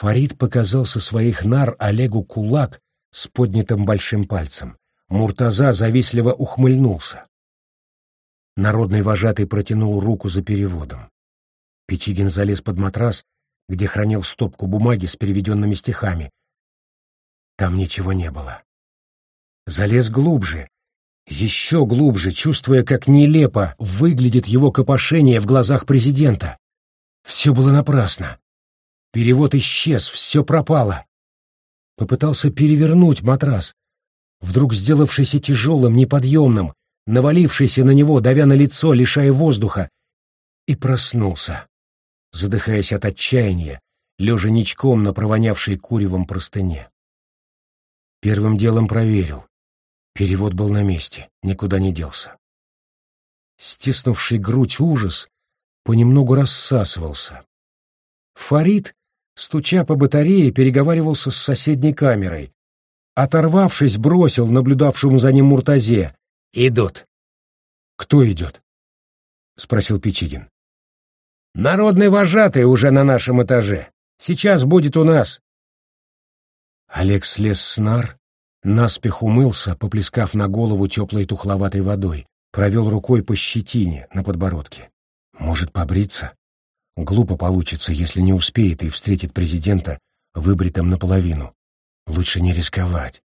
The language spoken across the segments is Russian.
Фарид показал со своих нар Олегу кулак с поднятым большим пальцем. Муртаза завистливо ухмыльнулся. Народный вожатый протянул руку за переводом. Печигин залез под матрас, где хранил стопку бумаги с переведенными стихами. Там ничего не было. Залез глубже, еще глубже, чувствуя, как нелепо выглядит его копошение в глазах президента. Все было напрасно. Перевод исчез, все пропало. Попытался перевернуть матрас, вдруг сделавшийся тяжелым, неподъемным, навалившийся на него, давя на лицо, лишая воздуха, и проснулся, задыхаясь от отчаяния, лежа ничком на провонявшей куревом простыне. Первым делом проверил. Перевод был на месте, никуда не делся. Стиснувший грудь ужас понемногу рассасывался. Фарид, стуча по батарее, переговаривался с соседней камерой. Оторвавшись, бросил наблюдавшему за ним Муртазе. «Идут». «Кто идет?» — спросил Печигин. «Народный вожатый уже на нашем этаже. Сейчас будет у нас». Олег слез с нар, наспех умылся, поплескав на голову теплой тухловатой водой, провел рукой по щетине на подбородке. Может, побриться? Глупо получится, если не успеет и встретит президента выбритым наполовину. Лучше не рисковать.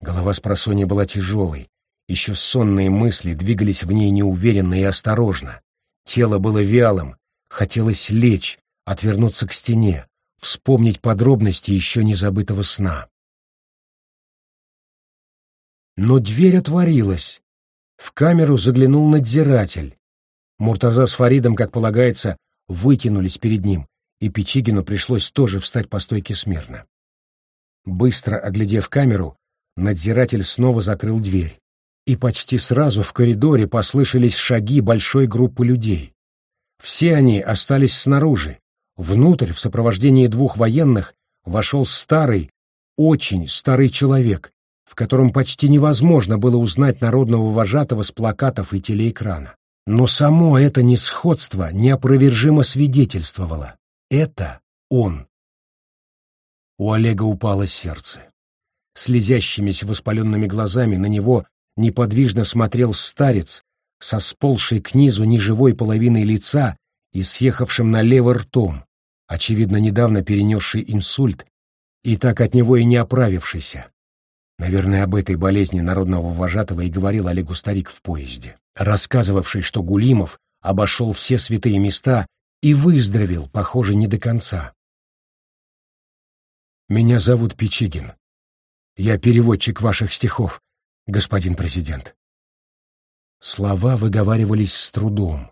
Голова с просонья была тяжелой, еще сонные мысли двигались в ней неуверенно и осторожно. Тело было вялым, хотелось лечь, отвернуться к стене, вспомнить подробности еще не забытого сна. Но дверь отворилась. В камеру заглянул надзиратель. Муртаза с Фаридом, как полагается, вытянулись перед ним, и Печигину пришлось тоже встать по стойке смирно. Быстро оглядев камеру, надзиратель снова закрыл дверь, и почти сразу в коридоре послышались шаги большой группы людей. Все они остались снаружи. Внутрь, в сопровождении двух военных, вошел старый, очень старый человек, в котором почти невозможно было узнать народного вожатого с плакатов и телеэкрана. Но само это несходство неопровержимо свидетельствовало. Это он. У Олега упало сердце. Слезящимися воспаленными глазами на него неподвижно смотрел старец со сползшей к низу неживой половиной лица и съехавшим налево ртом, очевидно, недавно перенесший инсульт и так от него и не оправившийся. Наверное, об этой болезни народного вожатого и говорил Олегу старик в поезде, рассказывавший, что Гулимов обошел все святые места и выздоровел, похоже, не до конца. «Меня зовут Печигин. Я переводчик ваших стихов, господин президент». Слова выговаривались с трудом.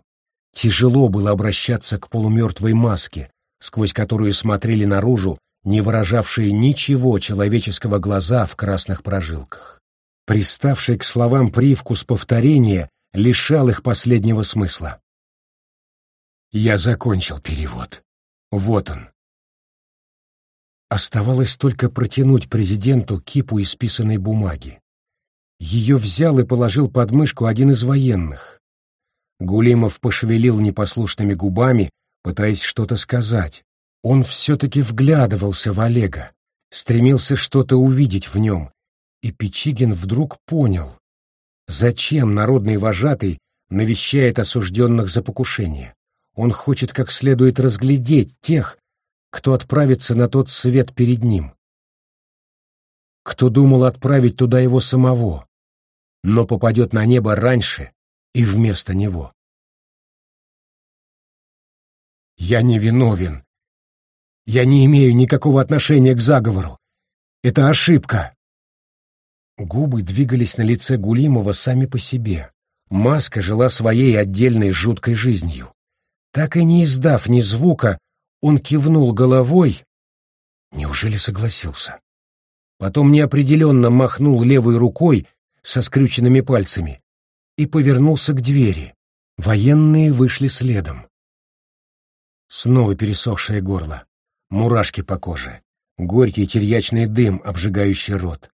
Тяжело было обращаться к полумертвой маске, сквозь которую смотрели наружу не выражавшие ничего человеческого глаза в красных прожилках. Приставший к словам привкус повторения лишал их последнего смысла. Я закончил перевод. Вот он. Оставалось только протянуть президенту кипу исписанной бумаги. Ее взял и положил под мышку один из военных. Гулимов пошевелил непослушными губами, пытаясь что-то сказать, он все-таки вглядывался в Олега, стремился что-то увидеть в нем, и Печигин вдруг понял, зачем народный вожатый навещает осужденных за покушение. Он хочет как следует разглядеть тех, кто отправится на тот свет перед ним. Кто думал отправить туда его самого, но попадет на небо раньше и вместо него. «Я не виновен», я не имею никакого отношения к заговору. Это ошибка. Губы двигались на лице Гулимова сами по себе. Маска жила своей отдельной жуткой жизнью. Так и не издав ни звука, он кивнул головой. Неужели согласился? Потом неопределенно махнул левой рукой со скрюченными пальцами и повернулся к двери. Военные вышли следом. Снова пересохшее горло мурашки по коже, горький терьячный дым, обжигающий рот.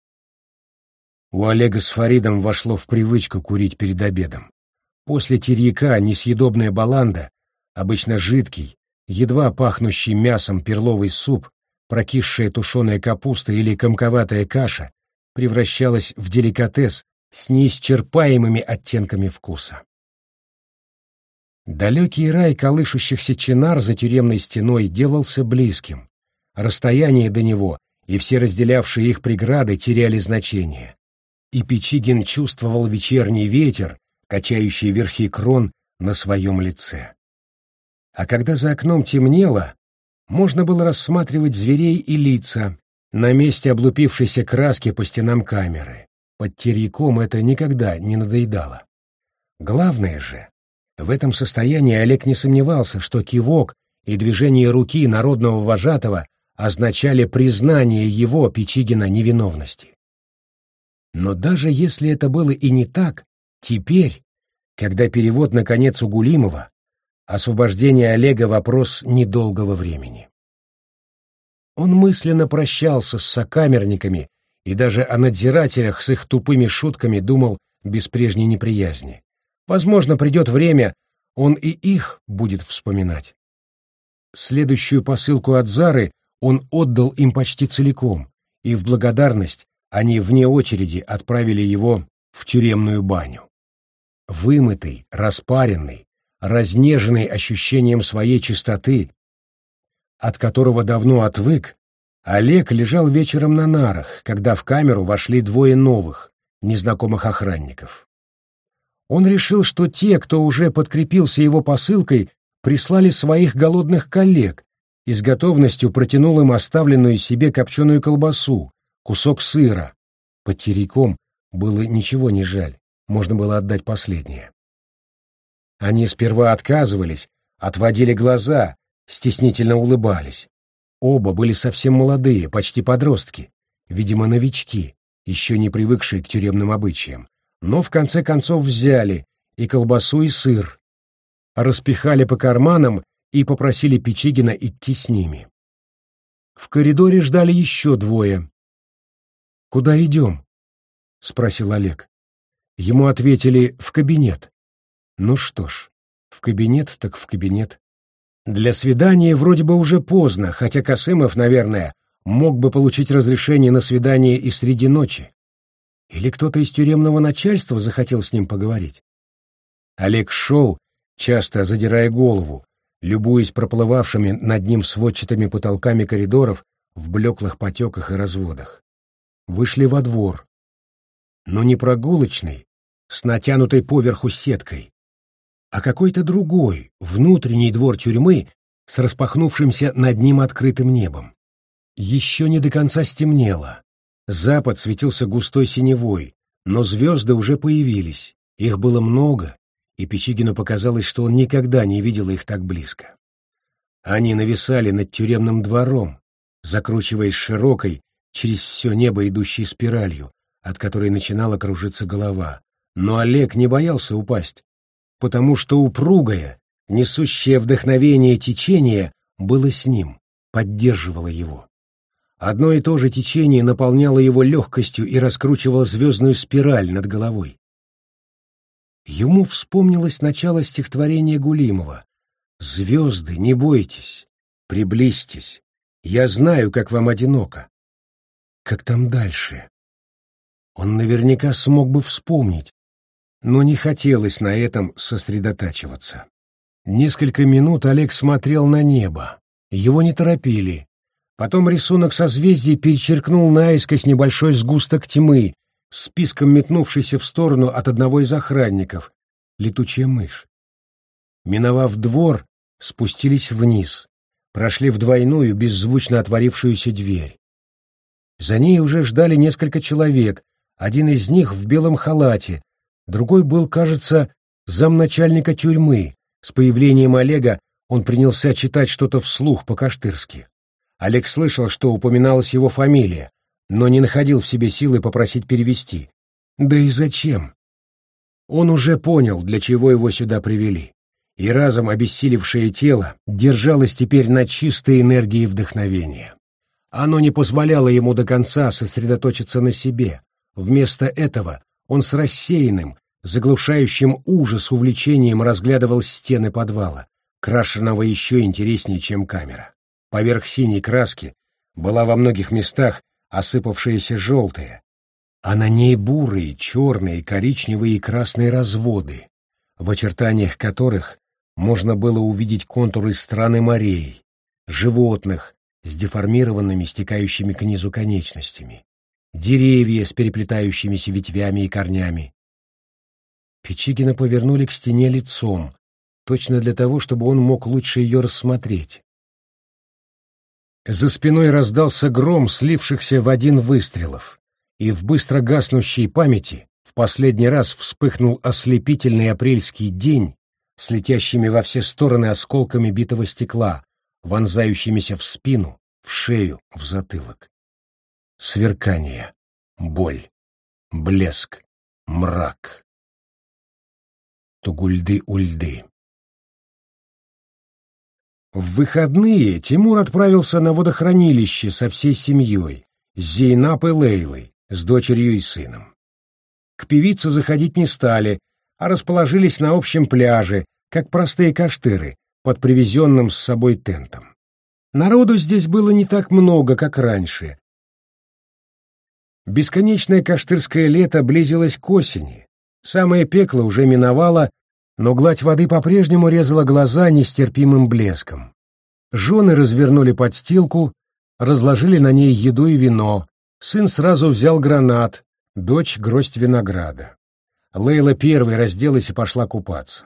У Олега с Фаридом вошло в привычку курить перед обедом. После тирьяка несъедобная баланда, обычно жидкий, едва пахнущий мясом перловый суп, прокисшая тушеная капуста или комковатая каша превращалась в деликатес с неисчерпаемыми оттенками вкуса. Далекий рай колышущихся чинар за тюремной стеной делался близким. Расстояние до него и все разделявшие их преграды теряли значение. И Печигин чувствовал вечерний ветер, качающий верхи крон на своем лице. А когда за окном темнело, можно было рассматривать зверей и лица на месте облупившейся краски по стенам камеры. Под терьяком это никогда не надоедало. Главное же, в этом состоянии Олег не сомневался, что кивок и движение руки народного вожатого означали признание его, Печигина, невиновности. Но даже если это было и не так, теперь, когда перевод наконец у Гулимова, освобождение Олега — вопрос недолгого времени. Он мысленно прощался с сокамерниками и даже о надзирателях с их тупыми шутками думал без прежней неприязни. Возможно, придет время, он и их будет вспоминать. Следующую посылку от Зары он отдал им почти целиком, и в благодарность они вне очереди отправили его в тюремную баню. Вымытый, распаренный, разнеженный ощущением своей чистоты, от которого давно отвык, Олег лежал вечером на нарах, когда в камеру вошли двое новых, незнакомых охранников. Он решил, что те, кто уже подкрепился его посылкой, прислали своих голодных коллег и с готовностью протянул им оставленную себе копченую колбасу, кусок сыра. Под терейком было ничего не жаль, можно было отдать последнее. Они сперва отказывались, отводили глаза, стеснительно улыбались. Оба были совсем молодые, почти подростки, видимо, новички, еще не привыкшие к тюремным обычаям но в конце концов взяли и колбасу, и сыр, распихали по карманам и попросили Печигина идти с ними. В коридоре ждали еще двое. «Куда идем?» — спросил Олег. Ему ответили «в кабинет». Ну что ж, в кабинет так в кабинет. Для свидания вроде бы уже поздно, хотя Косымов, наверное, мог бы получить разрешение на свидание и среди ночи. Или кто-то из тюремного начальства захотел с ним поговорить? Олег шел, часто задирая голову, любуясь проплывавшими над ним сводчатыми потолками коридоров в блеклых потеках и разводах. Вышли во двор. Но не прогулочный, с натянутой поверху сеткой, а какой-то другой, внутренний двор тюрьмы с распахнувшимся над ним открытым небом. Еще не до конца стемнело, Запад светился густой синевой, но звезды уже появились, их было много, и Печигину показалось, что он никогда не видел их так близко. Они нависали над тюремным двором, закручиваясь широкой, через все небо идущей спиралью, от которой начинала кружиться голова. Но Олег не боялся упасть, потому что упругое, несущее вдохновение течение было с ним, поддерживало его. Одно и то же течение наполняло его легкостью и раскручивало звездную спираль над головой. Ему вспомнилось начало стихотворения Гулимова «Звезды, не бойтесь, приблизьтесь, я знаю, как вам одиноко». Как там дальше? Он наверняка смог бы вспомнить, но не хотелось на этом сосредотачиваться. Несколько минут Олег смотрел на небо. Его не торопили, Потом рисунок созвездий перечеркнул наискось небольшой сгусток тьмы, списком метнувшийся в сторону от одного из охранников, летучая мышь. Миновав двор, спустились вниз, прошли в двойную, беззвучно отворившуюся дверь. За ней уже ждали несколько человек, один из них в белом халате, другой был, кажется, замначальника тюрьмы. С появлением Олега он принялся читать что-то вслух по-каштырски. Олег слышал, что упоминалась его фамилия, но не находил в себе силы попросить перевести. Да и зачем? Он уже понял, для чего его сюда привели. И разом обессилевшее тело держалось теперь на чистой энергии вдохновения. Оно не позволяло ему до конца сосредоточиться на себе. Вместо этого он с рассеянным, заглушающим ужас увлечением разглядывал стены подвала, крашенного еще интереснее, чем камера. Поверх синей краски была во многих местах осыпавшаяся желтая, а на ней бурые, черные, коричневые и красные разводы, в очертаниях которых можно было увидеть контуры страны морей, животных с деформированными, стекающими к низу конечностями, деревья с переплетающимися ветвями и корнями. Печигина повернули к стене лицом, точно для того, чтобы он мог лучше ее рассмотреть. За спиной раздался гром слившихся в один выстрелов, и в быстро гаснущей памяти в последний раз вспыхнул ослепительный апрельский день с летящими во все стороны осколками битого стекла, вонзающимися в спину, в шею, в затылок. Сверкание, боль, блеск, мрак. Тугульды-ульды. В выходные Тимур отправился на водохранилище со всей семьей, с Зейнап и Лейлой, с дочерью и сыном. К певице заходить не стали, а расположились на общем пляже, как простые каштыры, под привезенным с собой тентом. Народу здесь было не так много, как раньше. Бесконечное каштырское лето близилось к осени. Самое пекло уже миновало, но гладь воды по-прежнему резала глаза нестерпимым блеском. Жены развернули подстилку, разложили на ней еду и вино. Сын сразу взял гранат, дочь — гроздь винограда. Лейла первой разделась и пошла купаться.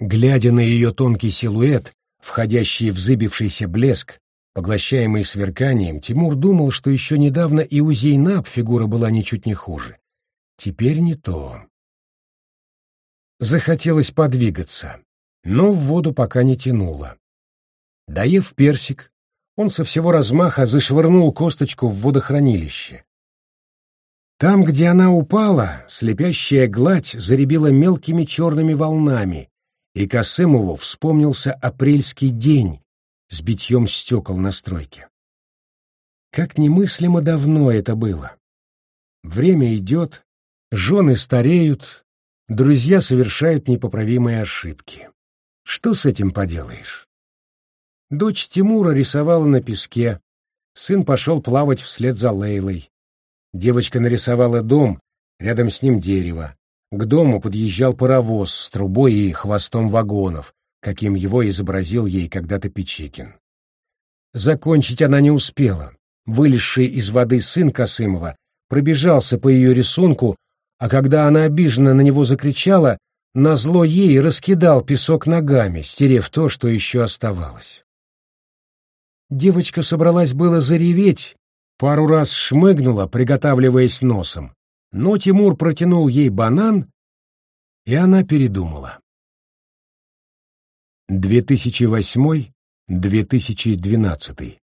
Глядя на ее тонкий силуэт, входящий в зыбившийся блеск, поглощаемый сверканием, Тимур думал, что еще недавно и у Зейнаб фигура была ничуть не хуже. Теперь не то. Захотелось подвигаться, но в воду пока не тянуло. Доев персик, он со всего размаха зашвырнул косточку в водохранилище. Там, где она упала, слепящая гладь заребила мелкими черными волнами, и Косымову вспомнился апрельский день с битьем стекол на стройке. Как немыслимо давно это было. Время идет, жены стареют, друзья совершают непоправимые ошибки. Что с этим поделаешь? Дочь Тимура рисовала на песке, сын пошел плавать вслед за Лейлой. Девочка нарисовала дом, рядом с ним дерево. К дому подъезжал паровоз с трубой и хвостом вагонов, каким его изобразил ей когда-то Печикин. Закончить она не успела. Вылезший из воды сын Косымова пробежался по ее рисунку, а когда она обиженно на него закричала, назло ей раскидал песок ногами, стерев то, что еще оставалось. Девочка собралась было зареветь, пару раз шмыгнула, приготавливаясь носом, но Тимур протянул ей банан, и она передумала. 2008-2012